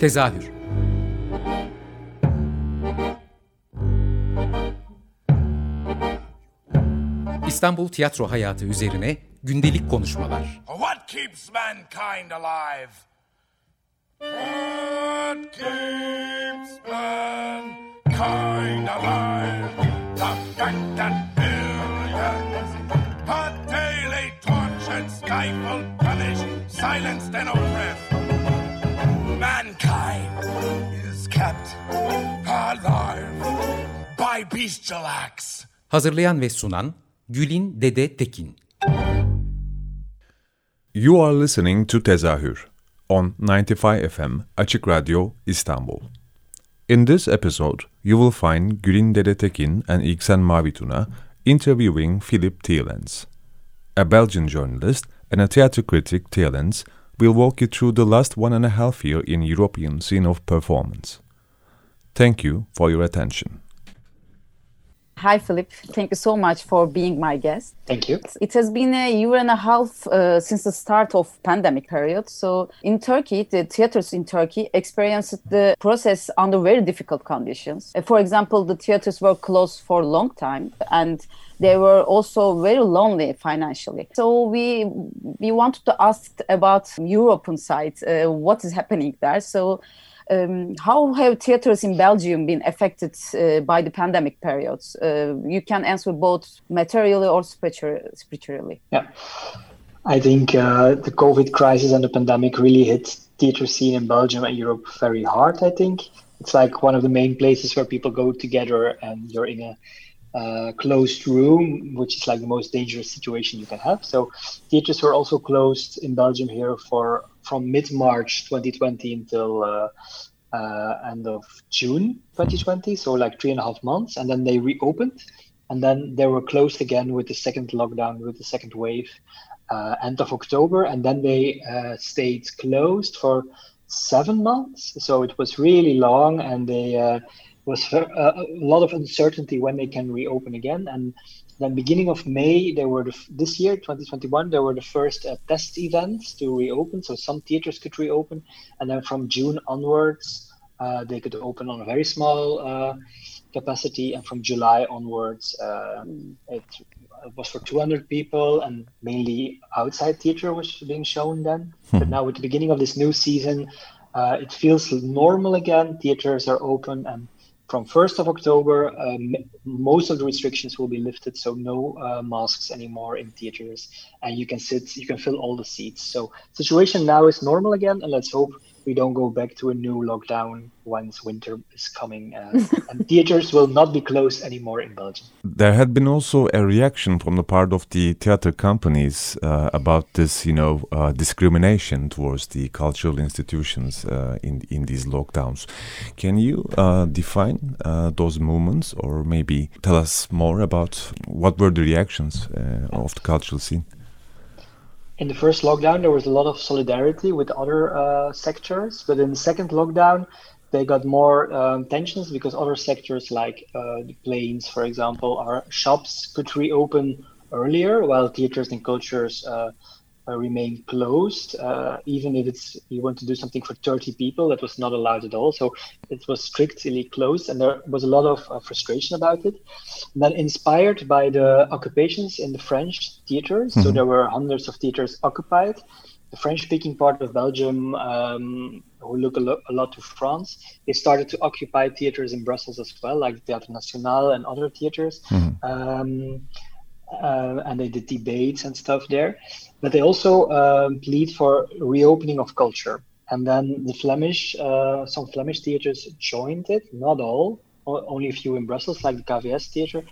Tezahür İstanbul tiyatro hayatı üzerine gündelik konuşmalar. What keeps mankind alive? What keeps mankind alive? The fact that billions are daily tortured, stifled, punished, silenced, and oppressed. Alive by. Hazırlayan ve sunan Gülin Dede Tekin. You are listening to Tezahür on 95 FM Açık Radyo İstanbul. In this episode, you will find Gülin Dede Tekin and İksen Mavituna interviewing Philip Thielens. A Belgian journalist and a theatre critic, Thielens will walk you through the last one and a half year in European scene of performance. Thank you for your attention. Hi, Filip. Thank you so much for being my guest. Thank you. It has been a year and a half uh, since the start of pandemic period. So in Turkey, the theaters in Turkey experienced the process under very difficult conditions. Uh, for example, the theaters were closed for a long time and they were also very lonely financially. So we we wanted to ask about European side, uh, what is happening there. So um, how have theaters in Belgium been affected uh, by the pandemic periods? Uh, you can answer both materially or spiritually. Yeah, I think uh, the COVID crisis and the pandemic really hit theater scene in Belgium and Europe very hard. I think it's like one of the main places where people go together, and you're in a uh, closed room, which is like the most dangerous situation you can have. So theaters were also closed in Belgium here for from mid March 2020 until uh, uh, end of June 2020. So like three and a half months, and then they reopened, and then they were closed again with the second lockdown, with the second wave, uh, end of October, and then they uh, stayed closed for seven months. So it was really long, and they uh, was a, a lot of uncertainty when they can reopen again. And then beginning of May, there were the, this year, 2021, there were the first uh, test events to reopen. So some theaters could reopen, and then from June onwards, uh, they could open on a very small uh, capacity, and from July onwards, uh, it, was for 200 people, and mainly outside theater was being shown then. Hmm. But now with the beginning of this new season, uh, it feels normal again. Theaters are open and from 1st of October, um, most of the restrictions will be lifted, so no uh, masks anymore in theaters, and you can sit, you can fill all the seats. So situation now is normal again, and let's hope we don't go back to a new lockdown once winter is coming uh, and theaters will not be closed anymore in Belgium. There had been also a reaction from the part of the theater companies uh, about this, you know, uh, discrimination towards the cultural institutions uh, in in these lockdowns. Can you uh, define uh, those movements, or maybe tell us more about what were the reactions of the cultural scene? In the first lockdown, there was a lot of solidarity with other uh, sectors, but in the second lockdown, they got more um, tensions because other sectors, like uh, the planes, for example, our shops could reopen earlier, while theaters and cultures uh, remain closed. Uh, even if it's you want to do something for 30 people, that was not allowed at all. So it was strictly closed, and there was a lot of uh, frustration about it. And then, inspired by the occupations in the French theaters, mm-hmm. so there were hundreds of theaters occupied. The French-speaking part of Belgium, um, who look a, lo- a, lot to France, they started to occupy theaters in Brussels as well, like the Théâtre National and other theaters. Mm-hmm. Um, uh, and they did debates and stuff there. But they also uh, plead for reopening of culture. And then the Flemish, uh, some Flemish theaters joined it, not all, only a few in Brussels, like the KVS theater.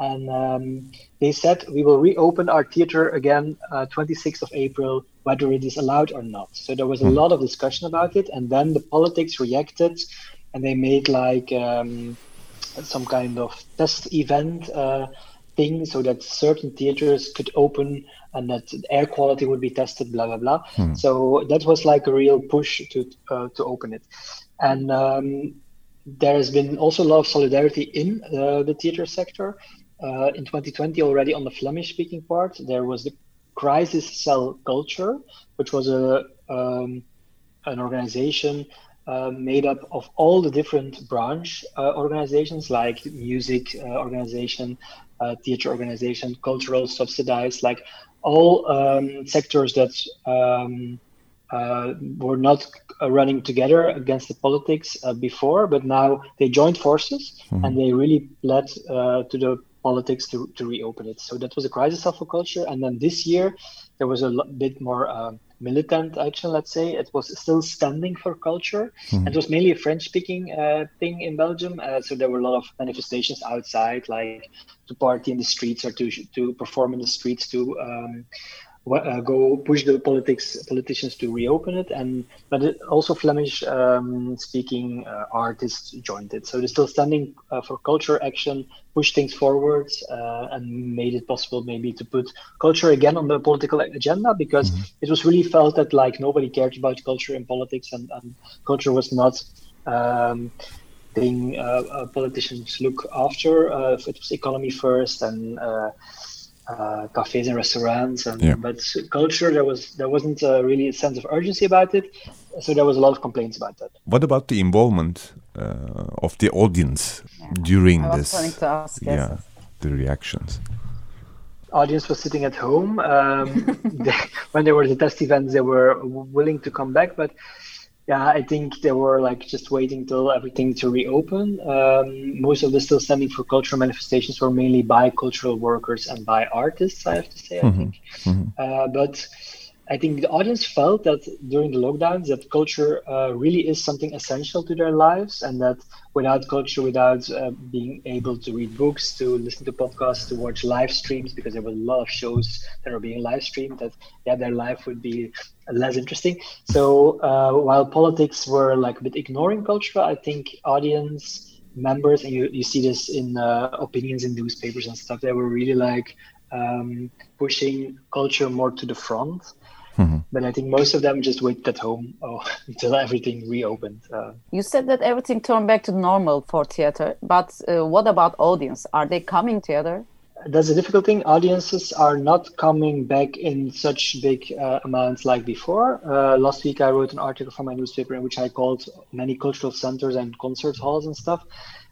And um, they said, we will reopen our theater again 26th uh, of April, whether it is allowed or not. So there was a hmm. lot of discussion about it. And then the politics reacted and they made like um, some kind of test event uh, thing so that certain theaters could open and that air quality would be tested blah blah blah. Hmm. so that was like a real push to uh, to open it. And um, there has been also a lot of solidarity in uh, the theater sector uh, in 2020 already on the flemish speaking part. There was the crisis cell culture which was a um, an organization uh, made up of all the different branch uh, organizations like music uh, organization, theater organization, cultural subsidized, like all um, sectors that um, uh, were not running together against the politics before, but now they joined forces mm-hmm. and they really led to the politics to, to reopen it. So that was a crisis of culture. And then this year, there was a bit more uh, militant action, let's say. It was still standing for culture. Mm-hmm. It was mainly a French speaking uh, thing in Belgium. Uh, so there were a lot of manifestations outside, like to party in the streets or to, to perform in the streets to. Um, uh, go push the politics politicians to reopen it and but it, also flemish um, speaking uh, artists joined it so they're still standing uh, for culture action push things forward uh, and made it possible maybe to put culture again on the political agenda because mm-hmm. it was really felt that like nobody cared about culture in politics and, and culture was not um, thing uh, uh, politicians look after it was economy first and uh, cafes and restaurants and yeah. but culture there was there wasn't uh, really a sense of urgency about it so there was a lot of complaints about that what about the involvement uh, of the audience yeah. during this ask, yes. yeah the reactions audience was sitting at home um, they, when there were the test events they were willing to come back but yeah, I think they were like just waiting till everything to reopen. Um, most of the still standing for cultural manifestations were mainly by cultural workers and by artists. I have to say, mm-hmm. I think, mm-hmm. uh, but I think the audience felt that during the lockdowns that culture uh, really is something essential to their lives, and that without culture, without uh, being able to read books, to listen to podcasts, to watch live streams, because there were a lot of shows that are being live streamed, that yeah, their life would be less interesting. So uh, while politics were like a bit ignoring culture, I think audience members, and you, you see this in uh, opinions in newspapers and stuff, they were really like um, pushing culture more to the front Mm-hmm. But I think most of them just waited at home oh, until everything reopened. Uh, you said that everything turned back to normal for theater, but uh, what about audience? Are they coming theater? That's a difficult thing. Audiences are not coming back in such big uh, amounts like before. Uh, last week, I wrote an article for my newspaper in which I called many cultural centers and concert halls and stuff,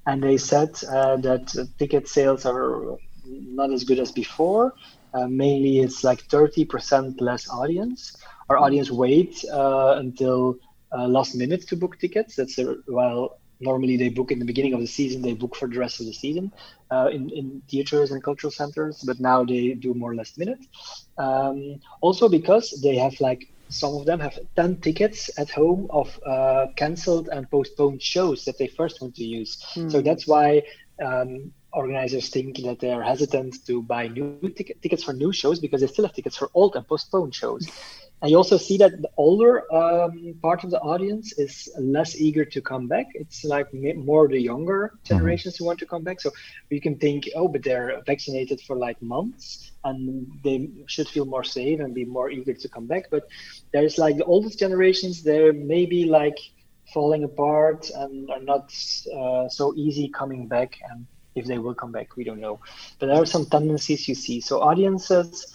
and they said uh, that ticket sales are not as good as before uh, mainly, it's like 30% less audience. Our audience wait uh, until uh, last minute to book tickets. That's a, well, normally they book in the beginning of the season. They book for the rest of the season uh, in in theaters and cultural centers. But now they do more last minute. Um, also because they have like some of them have 10 tickets at home of uh, cancelled and postponed shows that they first want to use. Mm. So hmm. that's why um, organizers think that they're hesitant to buy new tic- tickets for new shows because they still have tickets for old and postponed shows. And you also see that the older um, part of the audience is less eager to come back. It's like more the younger mm-hmm. generations mm-hmm. who want to come back. So you can think, oh, but they're vaccinated for like months and they should feel more safe and be more eager to come back. But there's like the oldest generations, they're maybe like falling apart and are not uh, so easy coming back. And if they will come back, we don't know. But there are some tendencies you see. So audiences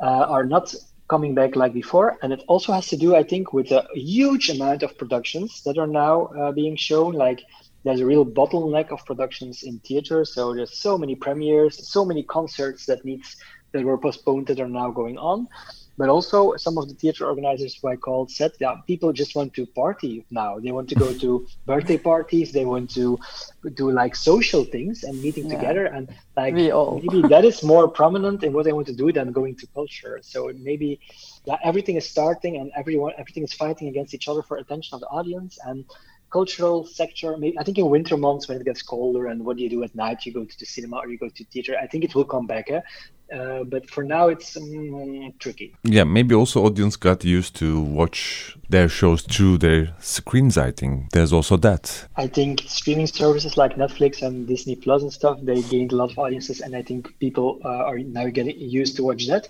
uh, are not coming back like before, and it also has to do, I think, with a huge amount of productions that are now uh, being shown. Like there's a real bottleneck of productions in theater, so there's so many premieres, so many concerts that needs that were postponed that are now going on. But also, some of the theater organizers who I called said, yeah, people just want to party now. They want to go to birthday parties. They want to do like social things and meeting yeah. together. And like maybe that is more prominent in what they want to do than going to culture. So maybe yeah, everything is starting and everyone everything is fighting against each other for attention of the audience. And cultural sector maybe i think in winter months when it gets colder and what do you do at night you go to the cinema or you go to theater i think it will come back eh? Uh, but for now it's um, tricky. Yeah maybe also audience got used to watch their shows through their screens i think. There's also that. I think streaming services like netflix and disney plus and stuff they gained a lot of audiences and i think people uh, are now getting used to watch that.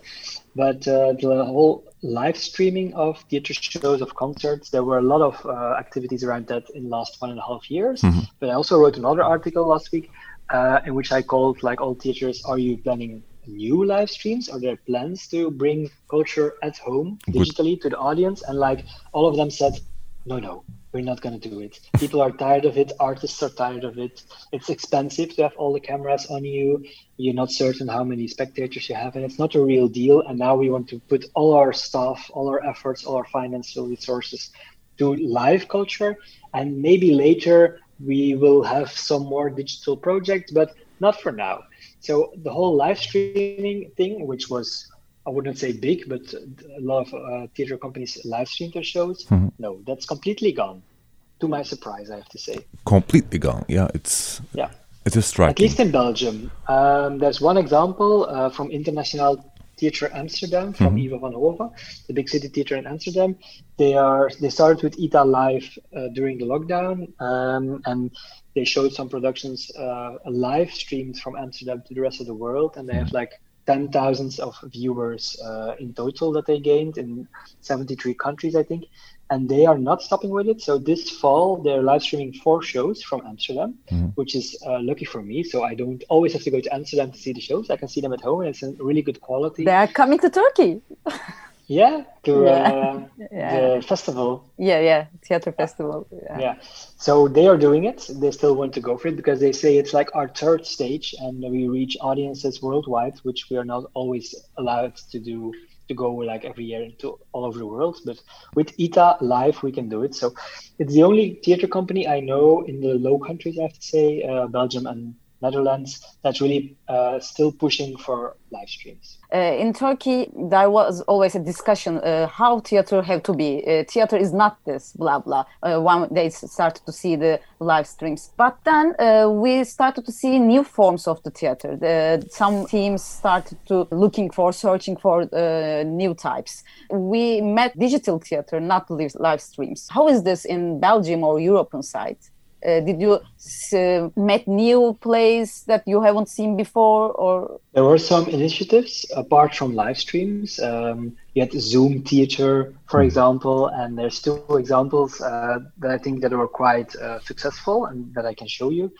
But uh, the whole live streaming of theater shows of concerts there were a lot of uh, activities around that in the last one and a half years. Mm-hmm. but i also wrote another article last week uh, in which i called like all theaters are you planning new live streams? Are there plans to bring culture at home digitally Good. to the audience? And like all of them said, no, no, we're not going to do it. People are tired of it. Artists are tired of it. It's expensive to have all the cameras on you. You're not certain how many spectators you have, and it's not a real deal. And now we want to put all our stuff, all our efforts, all our financial resources to live culture. And maybe later we will have some more digital projects, but not for now. So the whole live streaming thing, which was I wouldn't say big, but a lot of uh, theater companies live stream their shows. Mm-hmm. No, that's completely gone. To my surprise, I have to say. Completely gone. Yeah, it's yeah, it is striking. At least in Belgium, um, there's one example uh, from International Theater Amsterdam from mm-hmm. Ivo van Hove, the big city theater in Amsterdam. They are they started with ITA Live uh, during the lockdown, um, and they showed some productions uh, live streamed from Amsterdam to the rest of the world, and they have like ten thousands of viewers uh, in total that they gained in 73 countries, I think. And they are not stopping with it. So this fall, they're live streaming four shows from Amsterdam, mm-hmm. which is uh, lucky for me. So I don't always have to go to Amsterdam to see the shows. I can see them at home, and it's a really good quality. They are coming to Turkey. Yeah, to yeah. Uh, yeah. the festival. Yeah, yeah, theater festival. Yeah. yeah. So they are doing it. They still want to go for it because they say it's like our third stage, and we reach audiences worldwide, which we are not always allowed to do to go like every year to all over the world. But with ITA Live, we can do it. So it's the only theater company I know in the Low Countries, I have to say, uh, Belgium and Netherlands that's really uh, still pushing for live streams. Uh, in Turkey, there was always a discussion uh, how theater have to be. Uh, theater is not this, blah blah. Uh, one they started to see the live streams, but then uh, we started to see new forms of the theater. The, some teams started to looking for, searching for new types. We met digital theater, not live streams. How is this in Belgium or European side? Uh, did you uh, met new plays that you haven't seen before or? There were some initiatives apart from live streams. Um, you had zoom theater for hmm. example and there's two examples uh, that i think that were quite uh, successful and that i can show you.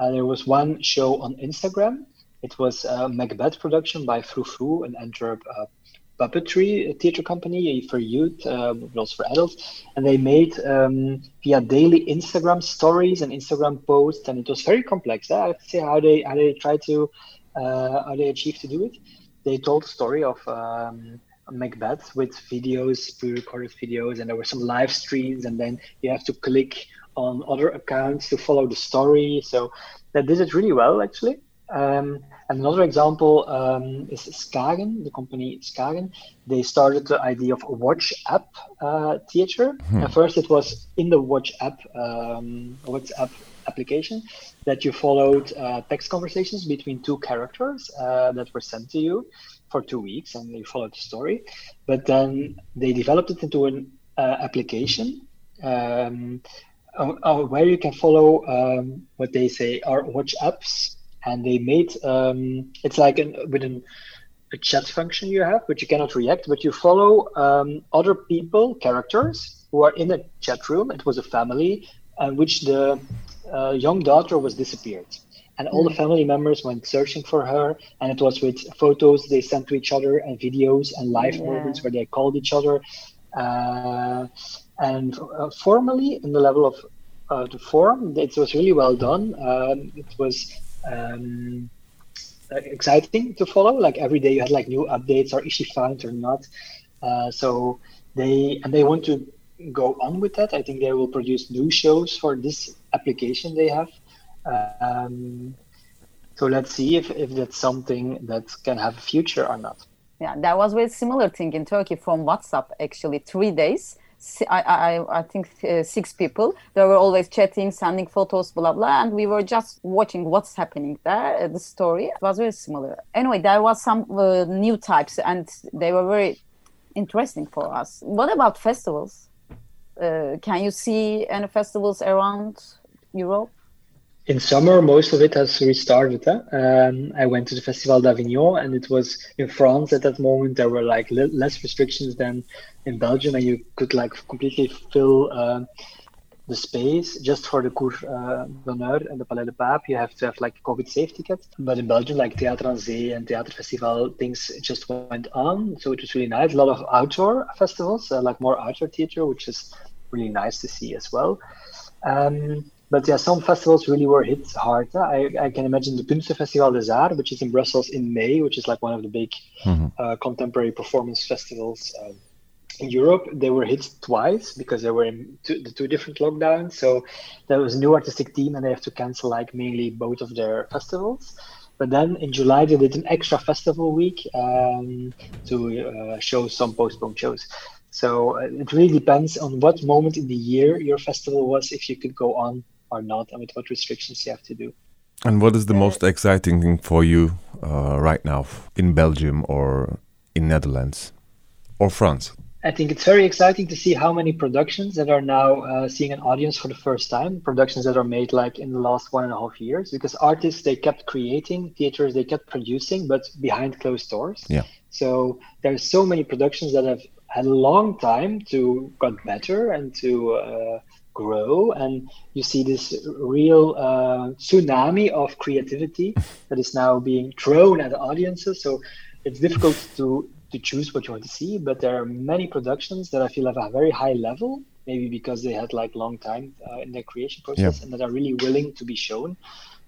Uh, there was one show on instagram. It was a macbeth production by FroeFroe an antwerp puppetry theater company for youth, uh, but also for adults, and they made um, via daily Instagram stories and Instagram posts, and it was very complex. I have to say how they how they try to uh, how they achieve to do it. They told the story of um, Macbeth with videos, pre-recorded videos, and there were some live streams, and then you have to click on other accounts to follow the story. So that did it really well, actually. Um, and another example um, is Skagen, the company Skagen. They started the idea of a watch app uh, theater. Hmm. At first, it was in the watch app, um, WhatsApp application that you followed uh, text conversations between two characters uh, that were sent to you for two weeks, and you followed the story. But then they developed it into an uh, application. Um, uh, where you can follow um, what they say are watch apps and they made um, it's like an, with an, a chat function you have, but you cannot react, but you follow um, other people, characters who are in a chat room. It was a family, in which the uh, young daughter was disappeared. And all the hmm. family members went searching for her, and it was with photos they sent to each other and videos and live yeah. moments where they called each other. Uh, and uh, formally, in the level of uh, the form, it was really well done. Um, it was um, exciting to follow. Like every day you had like new updates, or is she found or not? Uh, so they and they want to go on with that. I think they will produce new shows for this application they have. Um, so let's see if, if that's something that can have a future or not. Yeah, that was very similar thing in Turkey from WhatsApp actually. Three days I, I, I think uh, six people. They were always chatting, sending photos, blah blah, and we were just watching what's happening there. Uh, the story was very similar. Anyway, there was some uh, new types, and they were very interesting for us. What about festivals? Uh, can you see any festivals around Europe? In summer, most of it has restarted. Huh? Um, I went to the Festival d'Avignon, and it was in France at that moment. There were like less restrictions than in Belgium, and you could like completely fill uh, the space just for the Cours uh, d'honneur and the Palais de Pape. You have to have like COVID safe tickets. But in Belgium, like Theater aan Zee and Theater Festival, things just went on. So it was really nice. A lot of outdoor festivals, uh, like more outdoor theater, which is really nice to see as well. Um, but yeah, some festivals really were hit hard. I, I can imagine the Kunstenfestival des Arts, which is in Brussels in May, which is like one of the big mm-hmm. uh, contemporary performance festivals um, in Europe. They were hit twice because they were in two, the two different lockdowns. So there was a new artistic team, and they have to cancel like mainly both of their festivals. But then in July they did an extra festival week um, to uh, show some postponed shows. So uh, it really depends on what moment in the year your festival was, if you could go on or not, and with what restrictions you have to do. And what is the most exciting thing for you uh, right now in Belgium or in Netherlands or France? I think it's very exciting to see how many productions that are now uh, seeing an audience for the first time. Productions that are made like in the last one and a half years, because artists they kept creating, theaters they kept producing, but behind closed doors. Yeah. So there's so many productions that have had a long time to got better and to uh, grow, and you see this real uh, tsunami of creativity that is now being thrown at the audiences. So it's difficult to to choose what you want to see, but there are many productions that I feel have a very high level, maybe because they had like long time uh, in their creation process yeah. and that are really willing to be shown.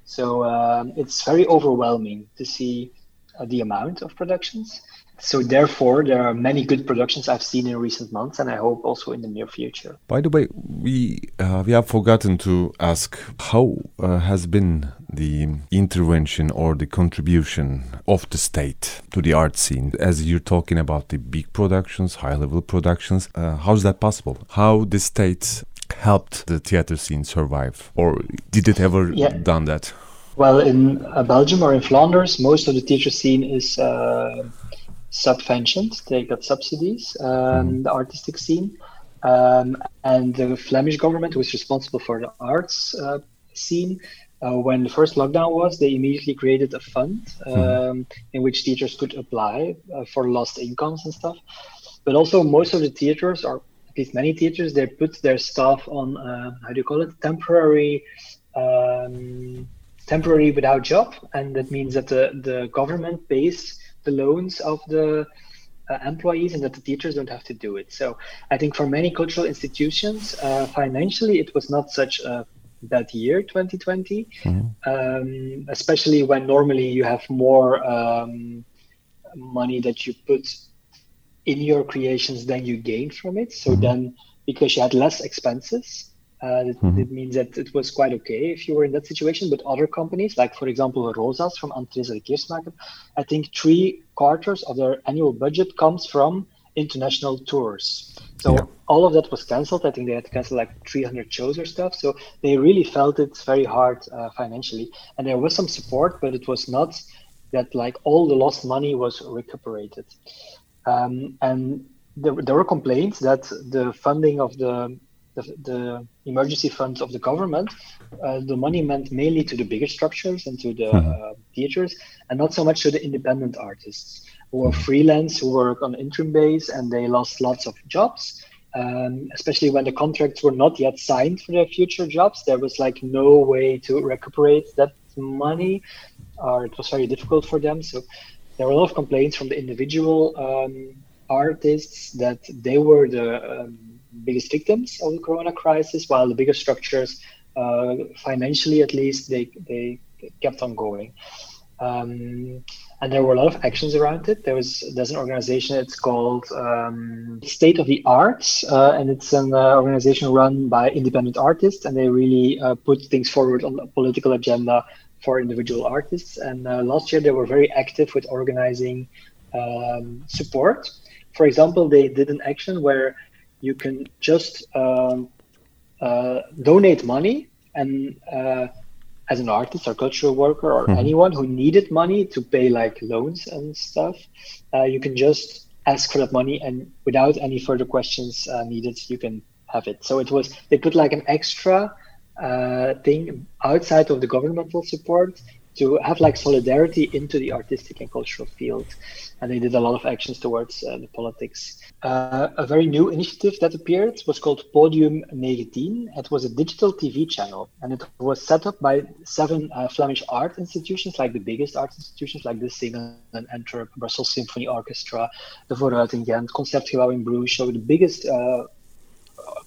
So um, it's very overwhelming to see uh, the amount of productions so therefore there are many good productions i've seen in recent months and i hope also in the near future. By the way we uh, we have forgotten to ask how uh, has been the intervention or the contribution of the state to the art scene? As you're talking about the big productions high level productions uh, how's that possible? How the state helped the theater scene survive? Or did it ever yeah. done that? Well in uh, belgium or in flanders most of the theater scene is uh, subventioned. They got subsidies, um, mm-hmm. the artistic scene. Um, and the Flemish government was responsible for the arts uh, scene. Uh, when the first lockdown was, they immediately created a fund mm-hmm. um, mm-hmm. in which teachers could apply uh, for lost incomes and stuff. But also, most of the theaters, or at least many theaters, they put their staff on uh, how do you call it, temporary, um, temporary without job, and that means that the the government pays the loans of the uh, employees and that the teachers don't have to do it. So I think for many cultural institutions, uh, financially, it was not such a bad year, 2020, mm-hmm. um, especially when normally you have more um, money that you put in your creations than you gain from it. So mm-hmm. then, because you had less expenses, uh, it, mm-hmm. it, means that it was quite okay if you were in that situation. But other companies, like for example Rosas from Anne Teresa De Keersmaeker, I think three quarters of their annual budget comes from international tours. So yeah. all of that was cancelled. I think they had to cancel like 300 shows or stuff. So they really felt it very hard uh, financially. And there was some support, but it was not that like all the lost money was recuperated. Um, and there, there were complaints that the funding of the the, the emergency funds of the government, uh, the money meant mainly to the bigger structures and to the mm-hmm. uh, theaters, and not so much to the independent artists who are hmm. freelance, who work on interim base, and they lost lots of jobs. Um, especially when the contracts were not yet signed for their future jobs, there was like no way to recuperate that money, or it was very difficult for them. So there were a lot of complaints from the individual um, artists that they were the um, biggest victims of the corona crisis, while the bigger structures, uh, financially at least, they, they kept on going. Um, and there were a lot of actions around it. There was there's an organization. It's called um, State of the Arts, uh, and it's an uh, organization run by independent artists, and they really uh, put things forward on the political agenda for individual artists. And uh, last year they were very active with organizing um, support. For example, they did an action where you can just um, uh, donate money and uh, as an artist or cultural worker or mm-hmm. anyone who needed money to pay like loans and stuff uh, you can just ask for that money and without any further questions uh, needed you can have it so it was they put like an extra uh, thing outside of the governmental support to have like solidarity into the artistic and cultural field and they did a lot of actions towards uh, the politics uh, a very new initiative that appeared was called Podium 19. It was a digital TV channel, and it was set up by seven uh, Flemish art institutions, like the biggest art institutions, like the Singel in Antwerp, Brussels Symphony Orchestra, the Vooruit in Ghent, Concertgebouw in Bruges, so the biggest uh,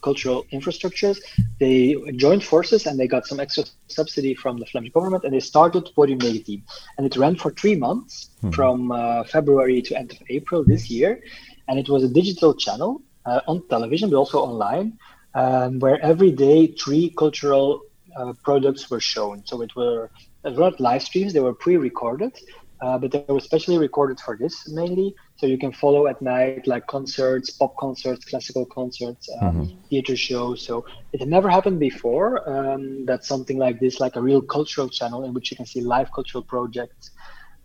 cultural infrastructures, they joined forces and they got some extra subsidy from the Flemish government and they started Podium 19. And it ran for three months from uh, February to end of April this year. And it was a digital channel uh, on television, but also online, um, where every day three cultural uh, products were shown. So it were, it were not live streams, they were pre recorded. Uh, but they were specially recorded for this mainly. So you can follow at night like concerts, pop concerts, classical concerts, um, theater shows. So it had never happened before. Um, that something like this, like a real cultural channel in which you can see live cultural projects,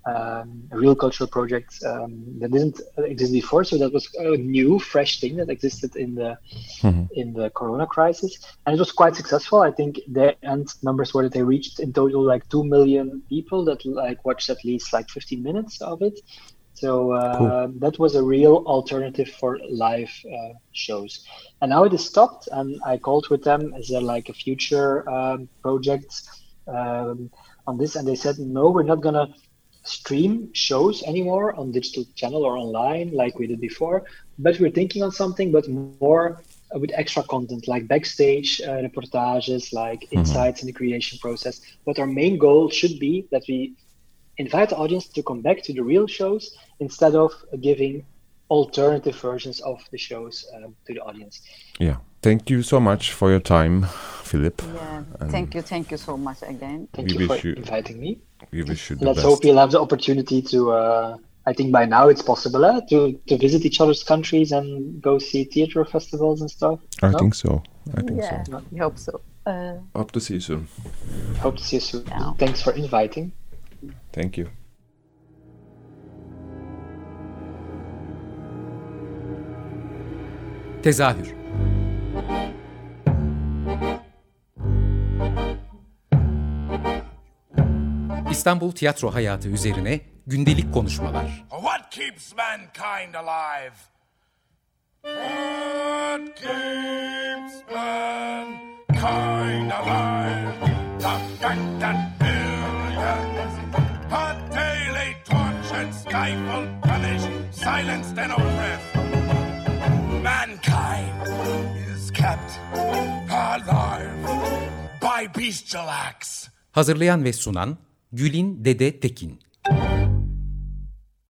um, real cultural project um, that didn't exist before. So that was a new, fresh thing that existed in the in the Corona crisis, and it was quite successful. I think the end numbers were that they reached in total like two million people that like watched at least like 15 minutes of it. So uh, that was a real alternative for live uh, shows. And now it is stopped, and I called with them. Is there like a future um, project um, on this? And they said, no, we're not gonna stream shows anymore on digital channel or online like we did before. But we're thinking on something, but more with extra content like backstage uh, reportages, like insights in the creation process. But our main goal should be that we invite the audience to come back to the real shows instead of giving alternative versions of the shows um, to the audience. Yeah. Thank you so much for your time, Filip. Yeah. Thank you. Thank you so much again. Thank you for you- inviting me. We wish you the Let's best. hope you'll have the opportunity to. Uh, I think by now it's possible uh, to to visit each other's countries and go see theater festivals and stuff. I No? think so. I think Yeah, so. we hope so. Uh, Hope to see you soon. Hope to see you soon. Yeah. Thanks for inviting. Thank you. Tezahür İstanbul tiyatro hayatı üzerine gündelik konuşmalar. What keeps mankind alive? What keeps mankind alive? The that billions are daily tortured, stifled, punished, silenced, and oppressed. Hazırlayan ve sunan Gülin Dede Tekin.